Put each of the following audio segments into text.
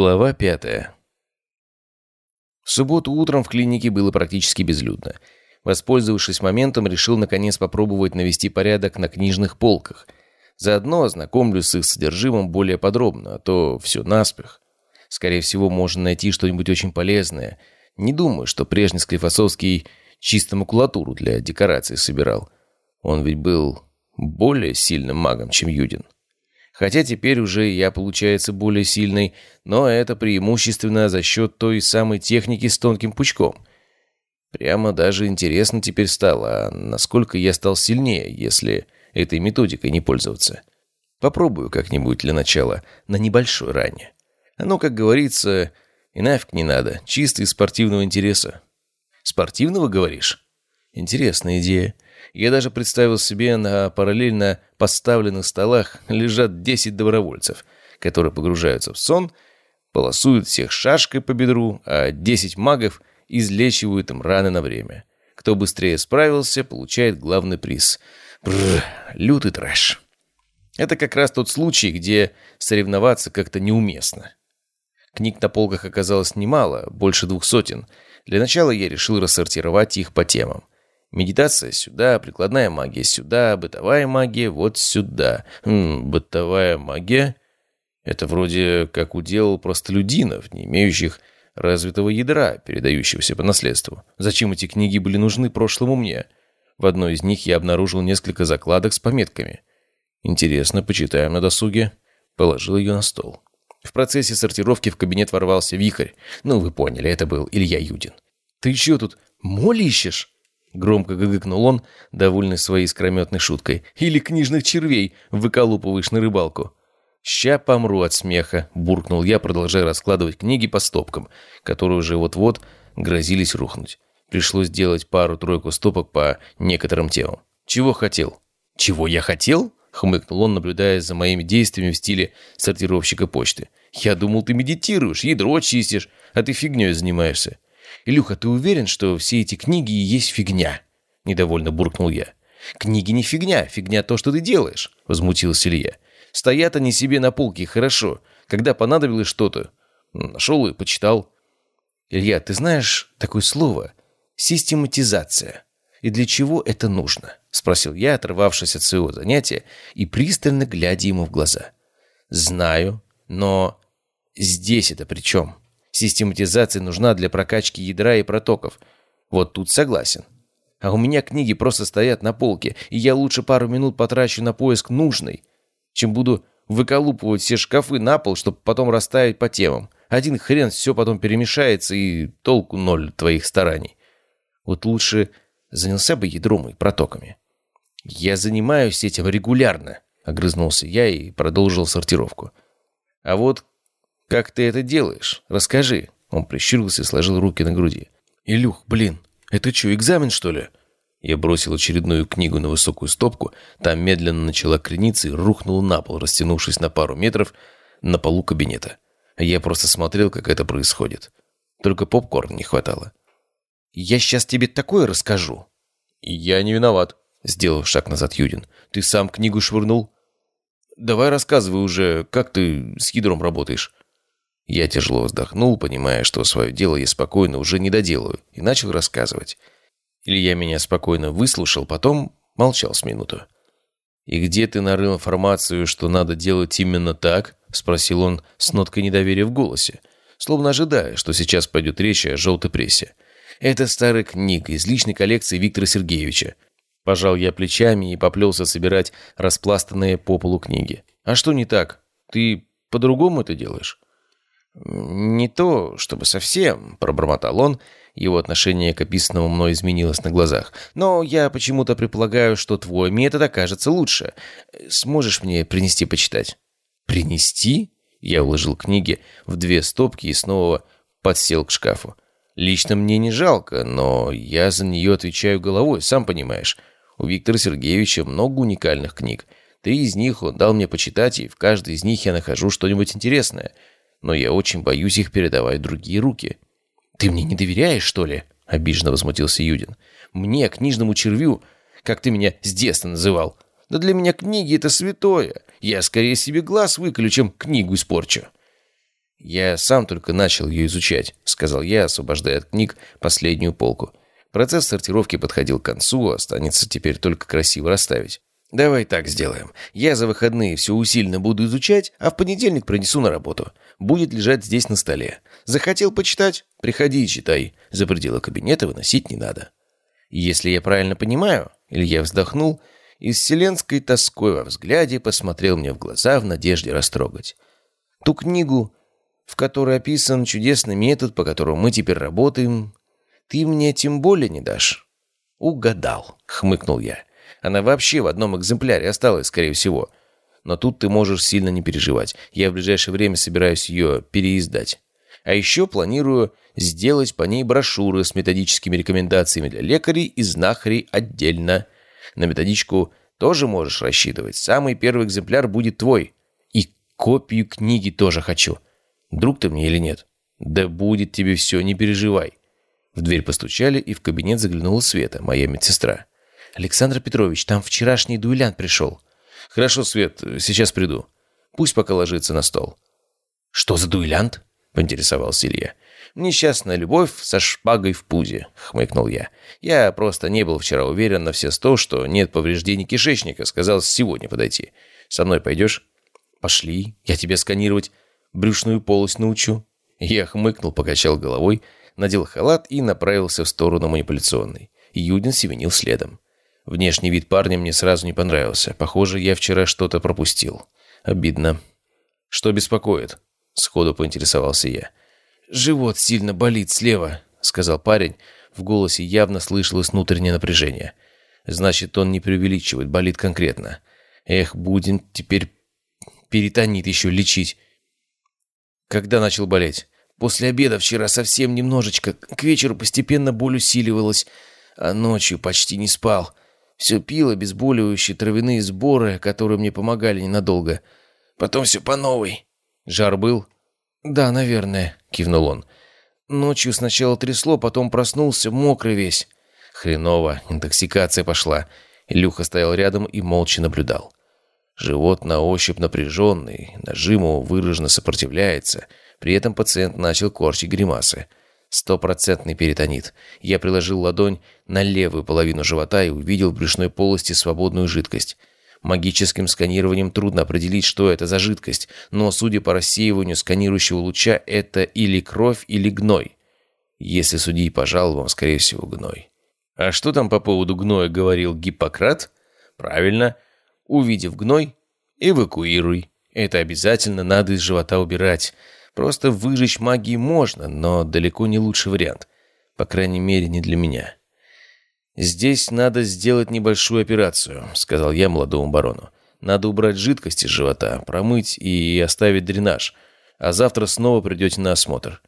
Глава пятая. В субботу утром в клинике было практически безлюдно. Воспользовавшись моментом, решил наконец попробовать навести порядок на книжных полках. Заодно ознакомлюсь с их содержимым более подробно, а то все наспех. Скорее всего, можно найти что-нибудь очень полезное. Не думаю, что прежний Склифосовский чисто макулатуру для декорации собирал. Он ведь был более сильным магом, чем Юдин. Хотя теперь уже я, получается, более сильный, но это преимущественно за счет той самой техники с тонким пучком. Прямо даже интересно теперь стало, а насколько я стал сильнее, если этой методикой не пользоваться. Попробую как-нибудь для начала, на небольшой ране. Оно, как говорится, и нафиг не надо, чисто из спортивного интереса. Спортивного, говоришь? Интересная идея. Я даже представил себе, на параллельно поставленных столах лежат 10 добровольцев, которые погружаются в сон, полосуют всех шашкой по бедру, а 10 магов излечивают им раны на время. Кто быстрее справился, получает главный приз. Бррр, лютый трэш. Это как раз тот случай, где соревноваться как-то неуместно. Книг на полках оказалось немало, больше двух сотен. Для начала я решил рассортировать их по темам. Медитация сюда, прикладная магия сюда, бытовая магия вот сюда. Хм, бытовая магия? Это вроде как удел простолюдинов, не имеющих развитого ядра, передающегося по наследству. Зачем эти книги были нужны прошлому мне? В одной из них я обнаружил несколько закладок с пометками. Интересно, почитаем на досуге. Положил ее на стол. В процессе сортировки в кабинет ворвался вихрь. Ну, вы поняли, это был Илья Юдин. «Ты что тут, моль ищешь?» Громко гыгыкнул он, довольный своей искрометной шуткой. «Или книжных червей выколупываешь на рыбалку». «Ща помру от смеха», — буркнул я, продолжая раскладывать книги по стопкам, которые уже вот-вот грозились рухнуть. Пришлось делать пару-тройку стопок по некоторым темам. «Чего хотел?» «Чего я хотел?» — хмыкнул он, наблюдая за моими действиями в стиле сортировщика почты. «Я думал, ты медитируешь, ядро чистишь, а ты фигней занимаешься. «Илюха, ты уверен, что все эти книги и есть фигня?» — недовольно буркнул я. «Книги не фигня, фигня то, что ты делаешь», — возмутился Илья. «Стоят они себе на полке, хорошо. Когда понадобилось что-то, нашел и почитал». «Илья, ты знаешь такое слово? Систематизация. И для чего это нужно?» — спросил я, оторвавшись от своего занятия и пристально глядя ему в глаза. «Знаю, но здесь это при чем?» Систематизация нужна для прокачки ядра и протоков. Вот тут согласен. А у меня книги просто стоят на полке, и я лучше пару минут потрачу на поиск нужной, чем буду выколупывать все шкафы на пол, чтобы потом расставить по темам. Один хрен все потом перемешается, и толку ноль твоих стараний. Вот лучше занялся бы ядром и протоками. «Я занимаюсь этим регулярно», — огрызнулся я и продолжил сортировку. «А вот «Как ты это делаешь? Расскажи». Он прищурился и сложил руки на груди. «Илюх, блин, это что, экзамен, что ли?» Я бросил очередную книгу на высокую стопку, там медленно начала крениться и рухнула на пол, растянувшись на пару метров на полу кабинета. Я просто смотрел, как это происходит. Только попкорн не хватало. «Я сейчас тебе такое расскажу». «Я не виноват», — сделал шаг назад Юдин. «Ты сам книгу швырнул?» «Давай рассказывай уже, как ты с ядром работаешь». Я тяжело вздохнул, понимая, что свое дело я спокойно уже не доделаю, и начал рассказывать. Илья меня спокойно выслушал, потом молчал с минуту. «И где ты нарыл информацию, что надо делать именно так?» — спросил он с ноткой недоверия в голосе, словно ожидая, что сейчас пойдет речь о желтой прессе. «Это старая книга из личной коллекции Виктора Сергеевича». Пожал я плечами и поплелся собирать распластанные по полу книги. «А что не так? Ты по-другому это делаешь?» «Не то, чтобы совсем», — пробормотал он. Его отношение к описанному мной изменилось на глазах. «Но я почему-то предполагаю, что твой метод окажется лучше. Сможешь мне принести почитать?» «Принести?» Я уложил книги в две стопки и снова подсел к шкафу. «Лично мне не жалко, но я за нее отвечаю головой, сам понимаешь. У Виктора Сергеевича много уникальных книг. Три из них он дал мне почитать, и в каждой из них я нахожу что-нибудь интересное» но я очень боюсь их передавать в другие руки». «Ты мне не доверяешь, что ли?» — обиженно возмутился Юдин. «Мне, книжному червю, как ты меня с детства называл. Да для меня книги — это святое. Я скорее себе глаз выколю, чем книгу испорчу». «Я сам только начал ее изучать», — сказал я, освобождая от книг последнюю полку. Процесс сортировки подходил к концу, останется теперь только красиво расставить. «Давай так сделаем. Я за выходные все усиленно буду изучать, а в понедельник принесу на работу. Будет лежать здесь на столе. Захотел почитать? Приходи и читай. За пределы кабинета выносить не надо». Если я правильно понимаю, Илья вздохнул и с вселенской тоской во взгляде посмотрел мне в глаза в надежде растрогать. Ту книгу, в которой описан чудесный метод, по которому мы теперь работаем, ты мне тем более не дашь. «Угадал», — хмыкнул я. Она вообще в одном экземпляре осталась, скорее всего. Но тут ты можешь сильно не переживать. Я в ближайшее время собираюсь ее переиздать. А еще планирую сделать по ней брошюры с методическими рекомендациями для лекарей и знахарей отдельно. На методичку тоже можешь рассчитывать. Самый первый экземпляр будет твой. И копию книги тоже хочу. Друг ты мне или нет? Да будет тебе все, не переживай. В дверь постучали, и в кабинет заглянула Света, моя медсестра. «Александр Петрович, там вчерашний дуэлянт пришел». «Хорошо, Свет, сейчас приду. Пусть пока ложится на стол». «Что за дуэлянт?» — поинтересовался Илья. «Несчастная любовь со шпагой в пузе», — хмыкнул я. «Я просто не был вчера уверен на все сто, что нет повреждений кишечника. Сказал сегодня подойти. Со мной пойдешь?» «Пошли, я тебе сканировать брюшную полость научу». Я хмыкнул, покачал головой, надел халат и направился в сторону манипуляционной. Юдин семенил следом. Внешний вид парня мне сразу не понравился. Похоже, я вчера что-то пропустил. Обидно. «Что беспокоит?» — сходу поинтересовался я. «Живот сильно болит слева», — сказал парень. В голосе явно слышалось внутреннее напряжение. «Значит, он не преувеличивает, болит конкретно. Эх, будем теперь перитонит еще лечить». «Когда начал болеть?» «После обеда вчера совсем немножечко. К вечеру постепенно боль усиливалась, а ночью почти не спал. Все пил обезболивающие травяные сборы, которые мне помогали ненадолго. Потом все по новой. Жар был? Да, наверное, кивнул он. Ночью сначала трясло, потом проснулся, мокрый весь. Хреново, интоксикация пошла. Илюха стоял рядом и молча наблюдал. Живот на ощупь напряженный, нажиму выраженно сопротивляется. При этом пациент начал корчить гримасы. Стопроцентный перитонит. Я приложил ладонь на левую половину живота и увидел в брюшной полости свободную жидкость. Магическим сканированием трудно определить, что это за жидкость, но, судя по рассеиванию сканирующего луча, это или кровь, или гной. Если судить по жалобам, скорее всего, гной. А что там по поводу гноя говорил Гиппократ? Правильно. Увидев гной, эвакуируй. Это обязательно надо из живота убирать. Просто выжечь магией можно, но далеко не лучший вариант. По крайней мере, не для меня. «Здесь надо сделать небольшую операцию», — сказал я молодому барону. «Надо убрать жидкость из живота, промыть и оставить дренаж. А завтра снова придете на осмотр».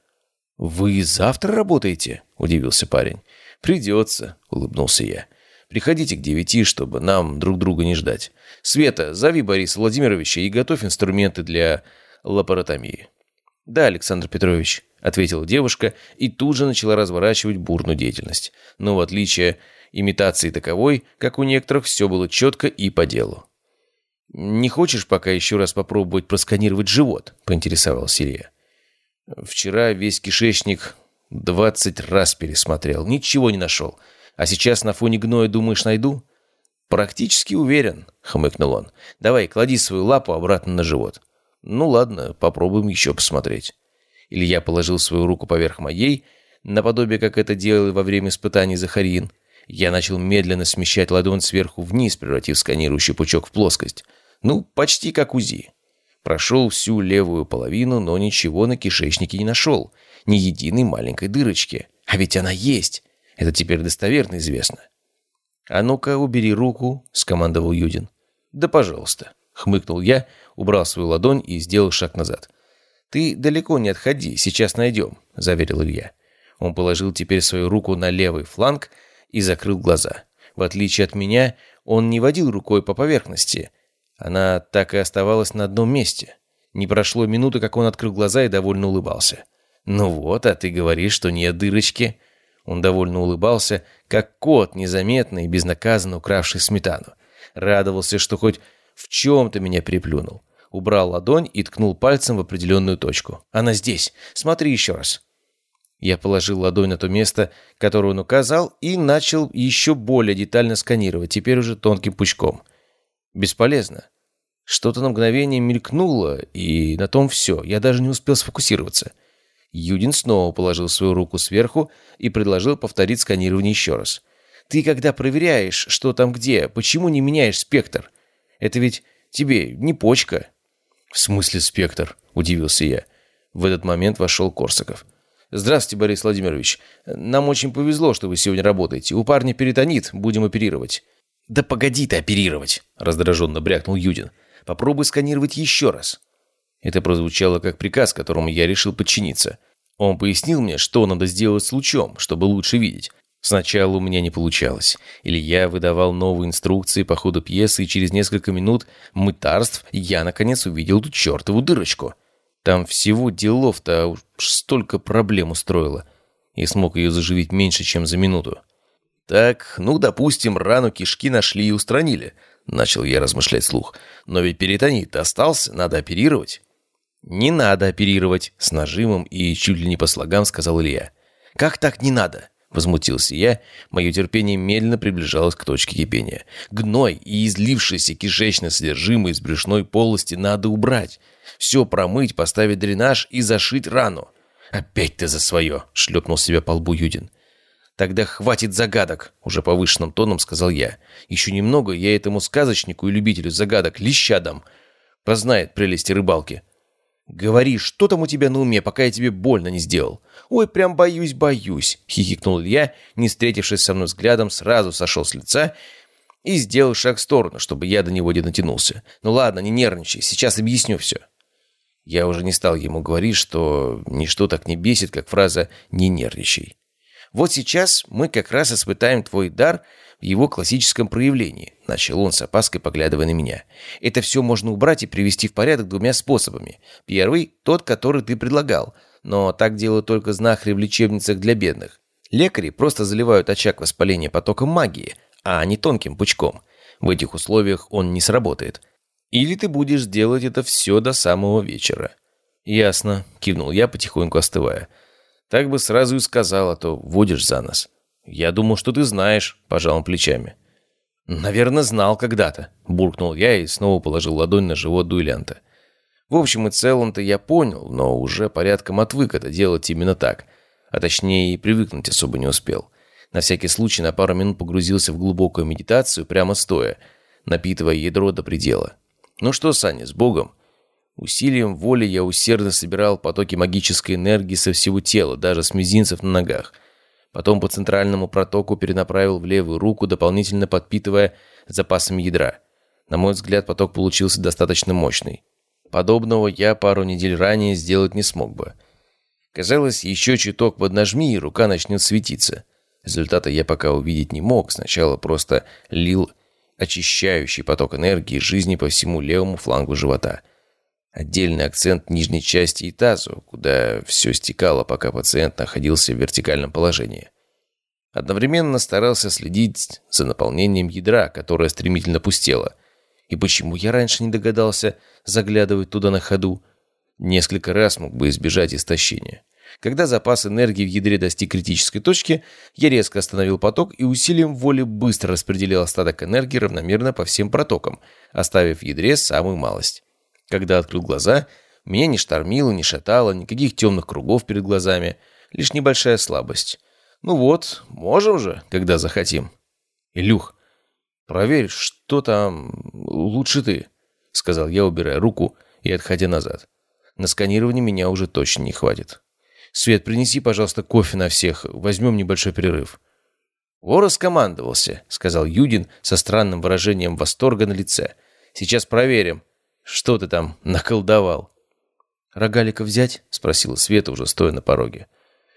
«Вы завтра работаете?» — удивился парень. «Придется», — улыбнулся я. «Приходите к девяти, чтобы нам друг друга не ждать. Света, зови Бориса Владимировича и готовь инструменты для лапаротомии». «Да, Александр Петрович», — ответила девушка и тут же начала разворачивать бурную деятельность. Но в отличие имитации таковой, как у некоторых, все было четко и по делу. «Не хочешь пока еще раз попробовать просканировать живот?» — поинтересовался Илья. «Вчера весь кишечник двадцать раз пересмотрел, ничего не нашел. А сейчас на фоне гноя думаешь найду?» «Практически уверен», — хмыкнул он. «Давай, клади свою лапу обратно на живот». Ну ладно, попробуем еще посмотреть. Илья положил свою руку поверх моей, наподобие как это делал во время испытаний Захарин. Я начал медленно смещать ладонь сверху вниз, превратив сканирующий пучок в плоскость. Ну, почти как УЗИ. Прошел всю левую половину, но ничего на кишечнике не нашел. Ни единой маленькой дырочки. А ведь она есть. Это теперь достоверно известно. «А ну-ка, убери руку», — скомандовал Юдин. «Да пожалуйста», — хмыкнул я, убрал свою ладонь и сделал шаг назад. «Ты далеко не отходи, сейчас найдем», — заверил Илья. Он положил теперь свою руку на левый фланг и закрыл глаза. В отличие от меня, он не водил рукой по поверхности. Она так и оставалась на одном месте. Не прошло минуты, как он открыл глаза и довольно улыбался. «Ну вот, а ты говоришь, что нет дырочки». Он довольно улыбался, как кот, незаметно и безнаказанно укравший сметану. Радовался, что хоть в чем-то меня приплюнул. Убрал ладонь и ткнул пальцем в определенную точку. «Она здесь. Смотри еще раз». Я положил ладонь на то место, которое он указал, и начал еще более детально сканировать, теперь уже тонким пучком. Бесполезно. Что-то на мгновение мелькнуло, и на том все. Я даже не успел сфокусироваться. Юдин снова положил свою руку сверху и предложил повторить сканирование еще раз. «Ты когда проверяешь, что там где, почему не меняешь спектр? Это ведь тебе не почка». «В смысле спектр?» – удивился я. В этот момент вошел Корсаков. «Здравствуйте, Борис Владимирович. Нам очень повезло, что вы сегодня работаете. У парня перитонит, будем оперировать». «Да погоди ты оперировать!» – раздраженно брякнул Юдин. «Попробуй сканировать еще раз». Это прозвучало как приказ, которому я решил подчиниться. Он пояснил мне, что надо сделать с лучом, чтобы лучше видеть. Сначала у меня не получалось. Или я выдавал новые инструкции по ходу пьесы, и через несколько минут мытарств я, наконец, увидел эту чертову дырочку. Там всего делов-то уж столько проблем устроило. И смог ее заживить меньше, чем за минуту. «Так, ну, допустим, рану кишки нашли и устранили», — начал я размышлять слух. «Но ведь перитонит остался, надо оперировать». «Не надо оперировать», — с нажимом и чуть ли не по слогам сказал Илья. «Как так не надо?» — возмутился я. Мое терпение медленно приближалось к точке кипения. «Гной и излившееся кишечное содержимое из брюшной полости надо убрать. Все промыть, поставить дренаж и зашить рану. «Опять ты за свое!» — шлепнул себя по лбу Юдин. «Тогда хватит загадок!» — уже повышенным тоном сказал я. «Еще немного я этому сказочнику и любителю загадок леща дам. Познает прелести рыбалки». «Говори, что там у тебя на уме, пока я тебе больно не сделал?» «Ой, прям боюсь, боюсь!» — хихикнул Илья, не встретившись со мной взглядом, сразу сошел с лица и сделал шаг в сторону, чтобы я до него не натянулся. «Ну ладно, не нервничай, сейчас объясню все». Я уже не стал ему говорить, что ничто так не бесит, как фраза «не нервничай». «Вот сейчас мы как раз испытаем твой дар в его классическом проявлении», — начал он с опаской, поглядывая на меня. «Это все можно убрать и привести в порядок двумя способами. Первый — тот, который ты предлагал, но так делают только знахари в лечебницах для бедных. Лекари просто заливают очаг воспаления потоком магии, а не тонким пучком. В этих условиях он не сработает». Или ты будешь делать это все до самого вечера». «Ясно», — кивнул я, потихоньку остывая. «Так бы сразу и сказал, а то водишь за нас». «Я думал, что ты знаешь», — пожал он плечами. «Наверное, знал когда-то», — буркнул я и снова положил ладонь на живот дуэлянта. В общем и целом-то я понял, но уже порядком отвык это делать именно так. А точнее и привыкнуть особо не успел. На всякий случай на пару минут погрузился в глубокую медитацию, прямо стоя, напитывая ядро до предела. «Ну что, Саня, с Богом!» Усилием воли я усердно собирал потоки магической энергии со всего тела, даже с мизинцев на ногах. Потом по центральному протоку перенаправил в левую руку, дополнительно подпитывая запасами ядра. На мой взгляд, поток получился достаточно мощный. Подобного я пару недель ранее сделать не смог бы. Казалось, еще чуток поднажми, и рука начнет светиться. Результата я пока увидеть не мог, сначала просто лил очищающий поток энергии жизни по всему левому флангу живота. Отдельный акцент нижней части и тазу, куда все стекало, пока пациент находился в вертикальном положении. Одновременно старался следить за наполнением ядра, которое стремительно пустело. И почему я раньше не догадался заглядывать туда на ходу? Несколько раз мог бы избежать истощения. Когда запас энергии в ядре достиг критической точки, я резко остановил поток и усилием воли быстро распределил остаток энергии равномерно по всем протокам, оставив в ядре самую малость. Когда открыл глаза, меня не штормило, не шатало, никаких темных кругов перед глазами, лишь небольшая слабость. Ну вот, можем же, когда захотим. Илюх, проверь, что там лучше ты, сказал я, убирая руку и отходя назад. На сканирование меня уже точно не хватит. «Свет, принеси, пожалуйста, кофе на всех. Возьмем небольшой перерыв». «Вор раскомандовался», — сказал Юдин со странным выражением восторга на лице. «Сейчас проверим, что ты там наколдовал». «Рогалика взять?» — спросила Света, уже стоя на пороге.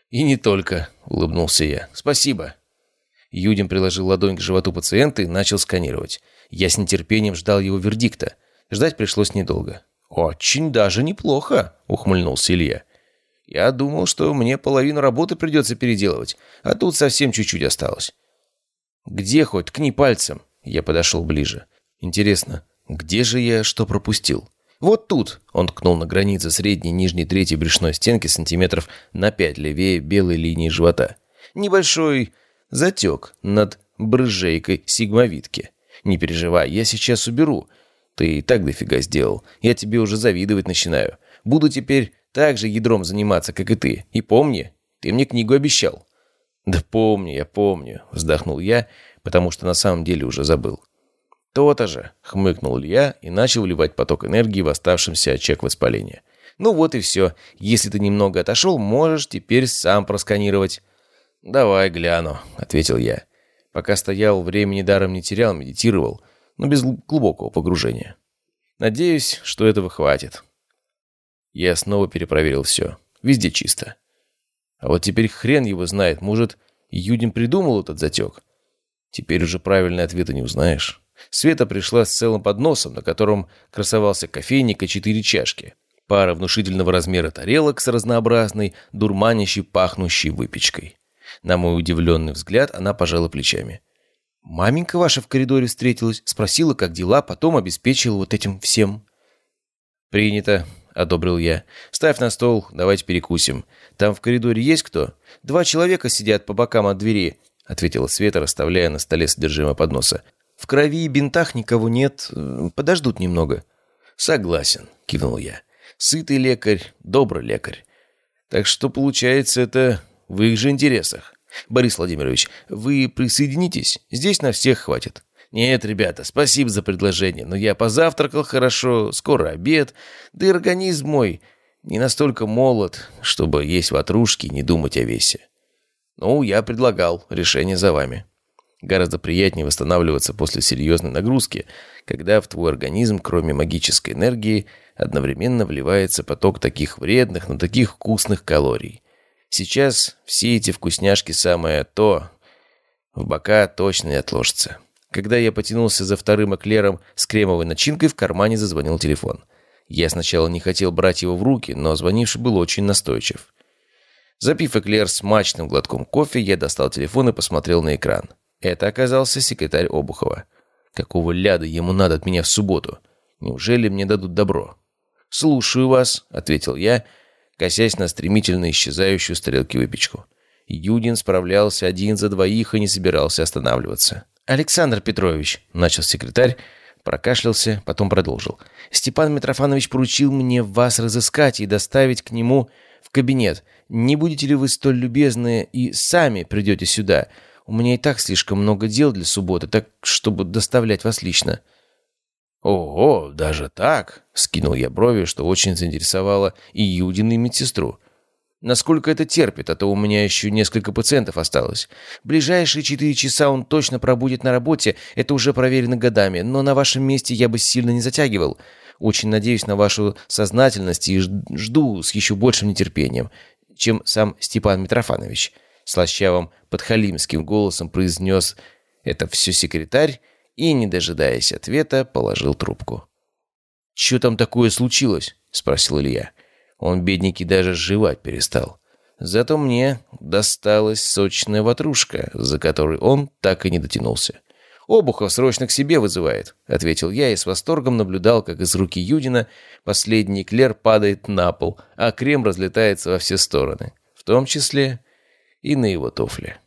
«И не только», — улыбнулся я. «Спасибо». Юдин приложил ладонь к животу пациента и начал сканировать. Я с нетерпением ждал его вердикта. Ждать пришлось недолго. «Очень даже неплохо», — ухмыльнулся Илья. Я думал, что мне половину работы придется переделывать, а тут совсем чуть-чуть осталось. Где хоть? Ткни пальцем. Я подошел ближе. Интересно, где же я что пропустил? Вот тут, он ткнул на границе средней, нижней, третьей брюшной стенки сантиметров на пять левее белой линии живота. Небольшой затек над брыжейкой сигмовидки. Не переживай, я сейчас уберу. Ты и так дофига сделал. Я тебе уже завидовать начинаю. Буду теперь так же ядром заниматься, как и ты. И помни, ты мне книгу обещал». «Да помню, я помню», — вздохнул я, потому что на самом деле уже забыл. «То-то же», — хмыкнул Илья и начал вливать поток энергии в оставшемся очаг воспаления. «Ну вот и все. Если ты немного отошел, можешь теперь сам просканировать». «Давай гляну», — ответил я. Пока стоял, времени даром не терял, медитировал, но без глубокого погружения. Надеюсь, что этого хватит. Я снова перепроверил все. Везде чисто. А вот теперь хрен его знает, может, Юдин придумал этот затек? Теперь уже правильный ответа не узнаешь. Света пришла с целым подносом, на котором красовался кофейник и четыре чашки. Пара внушительного размера тарелок с разнообразной, дурманящей, пахнущей выпечкой. На мой удивленный взгляд она пожала плечами. «Маменька ваша в коридоре встретилась, спросила, как дела, потом обеспечила вот этим всем». «Принято», — одобрил я. «Ставь на стол, давайте перекусим. Там в коридоре есть кто?» «Два человека сидят по бокам от двери», — ответила Света, расставляя на столе содержимое подноса. «В крови и бинтах никого нет, подождут немного». «Согласен», — кивнул я. «Сытый лекарь, добрый лекарь. Так что, получается, это в их же интересах. Борис Владимирович, вы присоединитесь? Здесь на всех хватит. Нет, ребята, спасибо за предложение, но я позавтракал хорошо, скоро обед, да и организм мой не настолько молод, чтобы есть ватрушки и не думать о весе. Ну, я предлагал, решение за вами. Гораздо приятнее восстанавливаться после серьезной нагрузки, когда в твой организм, кроме магической энергии, одновременно вливается поток таких вредных, но таких вкусных калорий. Сейчас все эти вкусняшки самое то. В бока точно не отложится. Когда я потянулся за вторым эклером с кремовой начинкой, в кармане зазвонил телефон. Я сначала не хотел брать его в руки, но звонивший был очень настойчив. Запив эклер с мачным глотком кофе, я достал телефон и посмотрел на экран. Это оказался секретарь Обухова. Какого ляда ему надо от меня в субботу? Неужели мне дадут добро? «Слушаю вас», — ответил я, — косясь на стремительно исчезающую стрелки выпечку. Юдин справлялся один за двоих и не собирался останавливаться. «Александр Петрович», — начал секретарь, прокашлялся, потом продолжил. «Степан Митрофанович поручил мне вас разыскать и доставить к нему в кабинет. Не будете ли вы столь любезны и сами придете сюда? У меня и так слишком много дел для субботы, так чтобы доставлять вас лично». «Ого, даже так?» — скинул я брови, что очень заинтересовало и Юдин, и медсестру. «Насколько это терпит, а то у меня еще несколько пациентов осталось. Ближайшие четыре часа он точно пробудет на работе, это уже проверено годами, но на вашем месте я бы сильно не затягивал. Очень надеюсь на вашу сознательность и жду с еще большим нетерпением, чем сам Степан Митрофанович». Слащавым подхалимским голосом произнес «Это все секретарь?» и, не дожидаясь ответа, положил трубку. «Чё там такое случилось?» — спросил Илья. Он, бедненький, даже жевать перестал. Зато мне досталась сочная ватрушка, за которой он так и не дотянулся. «Обухов срочно к себе вызывает», — ответил я и с восторгом наблюдал, как из руки Юдина последний клер падает на пол, а крем разлетается во все стороны, в том числе и на его туфли.